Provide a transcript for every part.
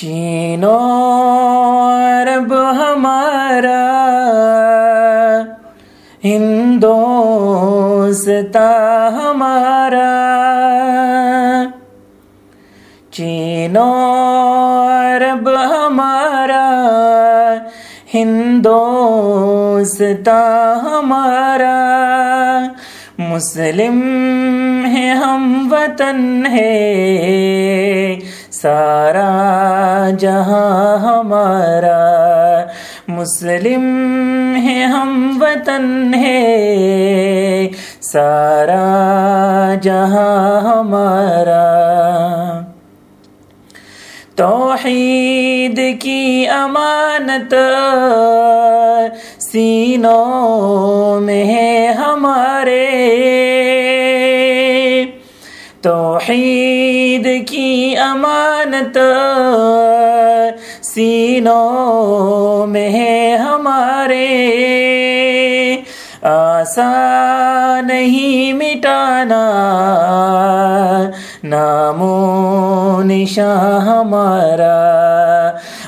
چینو عرب ہمارا ہندوستا ہمارا۔ چینو عرب ہمارا ہندوستا ہمارا۔ مسلم ہے ہم وطن ہے، سارا جہاں ہمارا مسلم ہے، ہم وطن ہے۔ سارا جہاں ہمارا توحید کی امانت سینوں میں ہے ہمارے۔ توحید کی امانت سینوں میں ہے ہمارے۔ آسان نہیں مٹانا، نام و نشاں ہمارا۔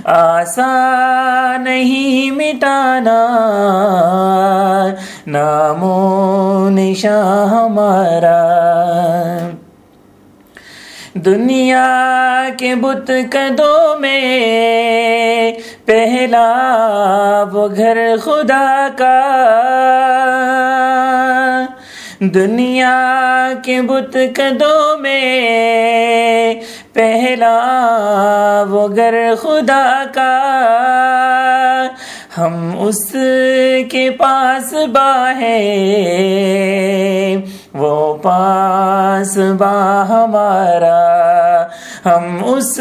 آسان نہیں مٹانا، نام و نشاں ہمارا۔ دنیا کے بت کدوں میں پہلا وہ گھر خدا کا۔ دنیا کے بت کدوں میں پہلا وہ گھر خدا کا۔ ہم اس کے پاس باہیں وہ پاس با ہمارا، ہم اس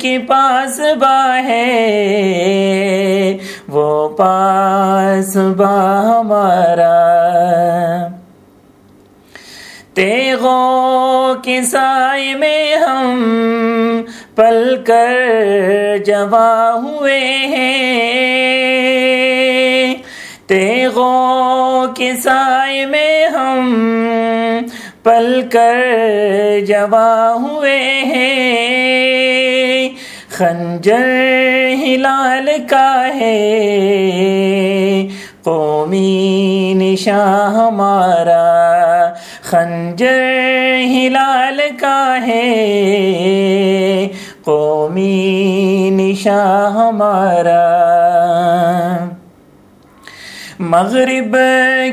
کے پاس باہیں وہ پاس با ہمارا۔ تیغوں کے سائے میں ہم پل کر جوا ہوئے ہیں۔ تیغوں کے سائے میں ہم پل کر جوا ہوئے ہیں۔ خنجر ہلال کا ہے۔ قومی نشاں ہمارا خنجر ہلال کا ہے۔ قومی نشاں ہمارا مغرب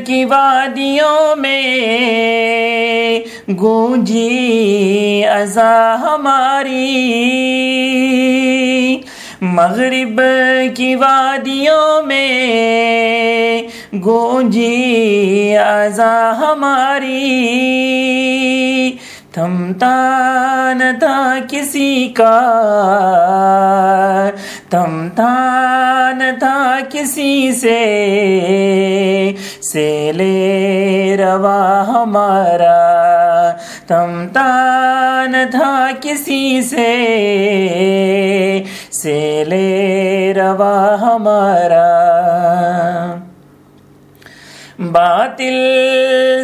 کی وادیوں میں گونجی ازا ہماری۔ مغرب کی وادیوں میں گونجی ازا ہماری۔ تھمتا نہ تھا کسی کا تھمتا نہ تھا کسی سے سیلے روا ہمارا تھمتا نہ تھا کسی سے سیلے روا ہمارا۔ باطل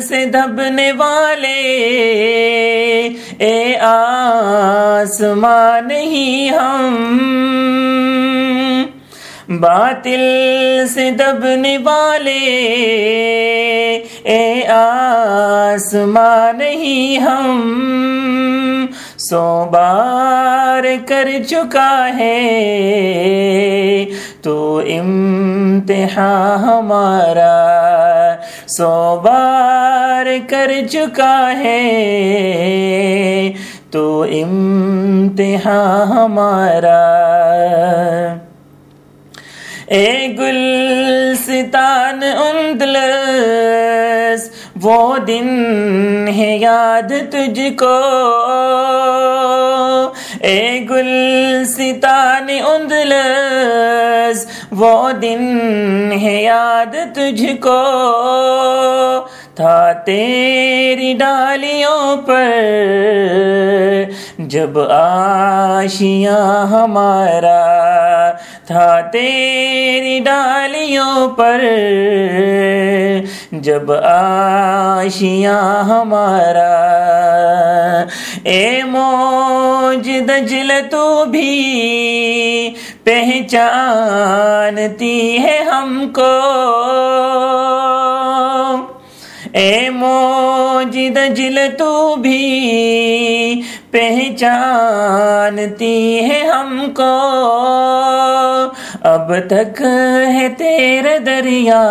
سے دبنے والے اے آسمان ہی ہم۔ باطل سے دبنے والے۔ اے آسمان ہی ہم۔ سو بار کر چکا ہے۔ تو امتحان ہمارا۔ سو بار کر چکا ہے تو امتحان ہمارا۔ اے گلستان اندلس، وہ دن ہے یاد تجھ کو اے گلستان اندلس وہ دن ہے یاد تجھ کو تھا تیری ڈالیوں پر۔ جب آشیاں ہمارا۔ تھا تیری ڈالیوں پر۔ جب آشیاں ہمارا۔ اے موج دجل تو بھی۔ پہچانتی ہے ہم کو۔ اے موج دجل تو بھی پہچانتی ہے ہم کو۔ اب تک ہے تیرے دریا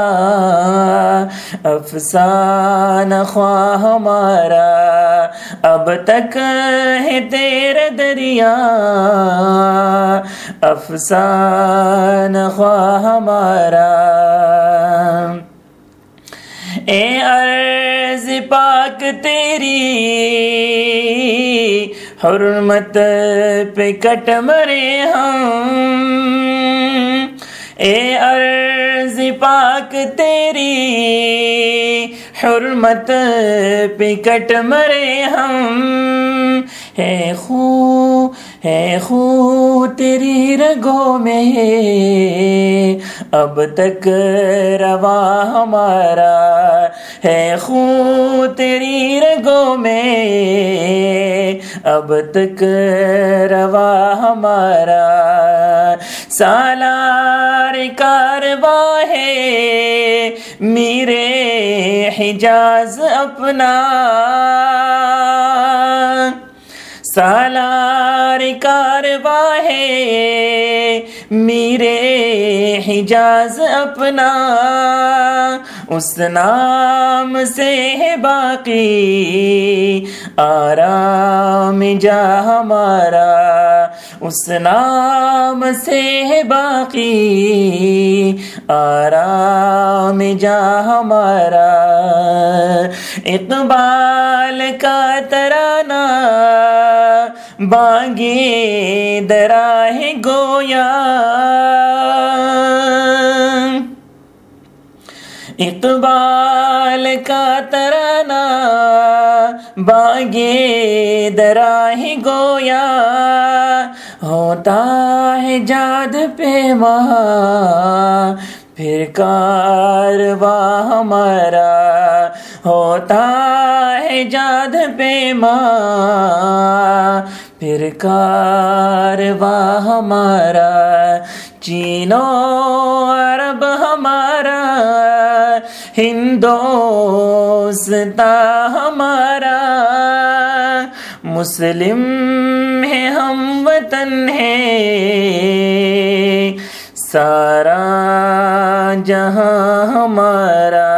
افسان خواہ ہمارا۔ اب تک ہے تیرے دریا۔ افسان خواہ ہمارا۔ اے عرض پاک تیری، حرمت پہ کٹ مرے ہم۔ اے عرض پاک تیری حرمت پہ کٹ مرے ہم۔ ہے خو ہے خو، تیری رگوں میں اب تک روا ہمارا۔ ہے خو، تیری رگوں میں اب تک روا ہمارا۔ سالار کارواں ہے۔ میرے حجاز اپنا سالار کارواں ہے۔ میرے حجاز اپنا اس نام سے ہے باقی، آرام جا ہمارا، اس نام سے ہے باقی، آرام جا ہمارا، اقبال کا ترانہ بانگے دراہ گویا۔ اقبال کا ترانہ باغے دراہ گویا ہوتا ہے جاد پہ ماں پھر کارواں ہمارا ہوتا ہے جاد پہ ماں پھر کارواں ہمارا چینو عرب ہمارا ہندوستا ہمارا مسلم ہے ہم وطن ہے۔ سارا جہاں ہمارا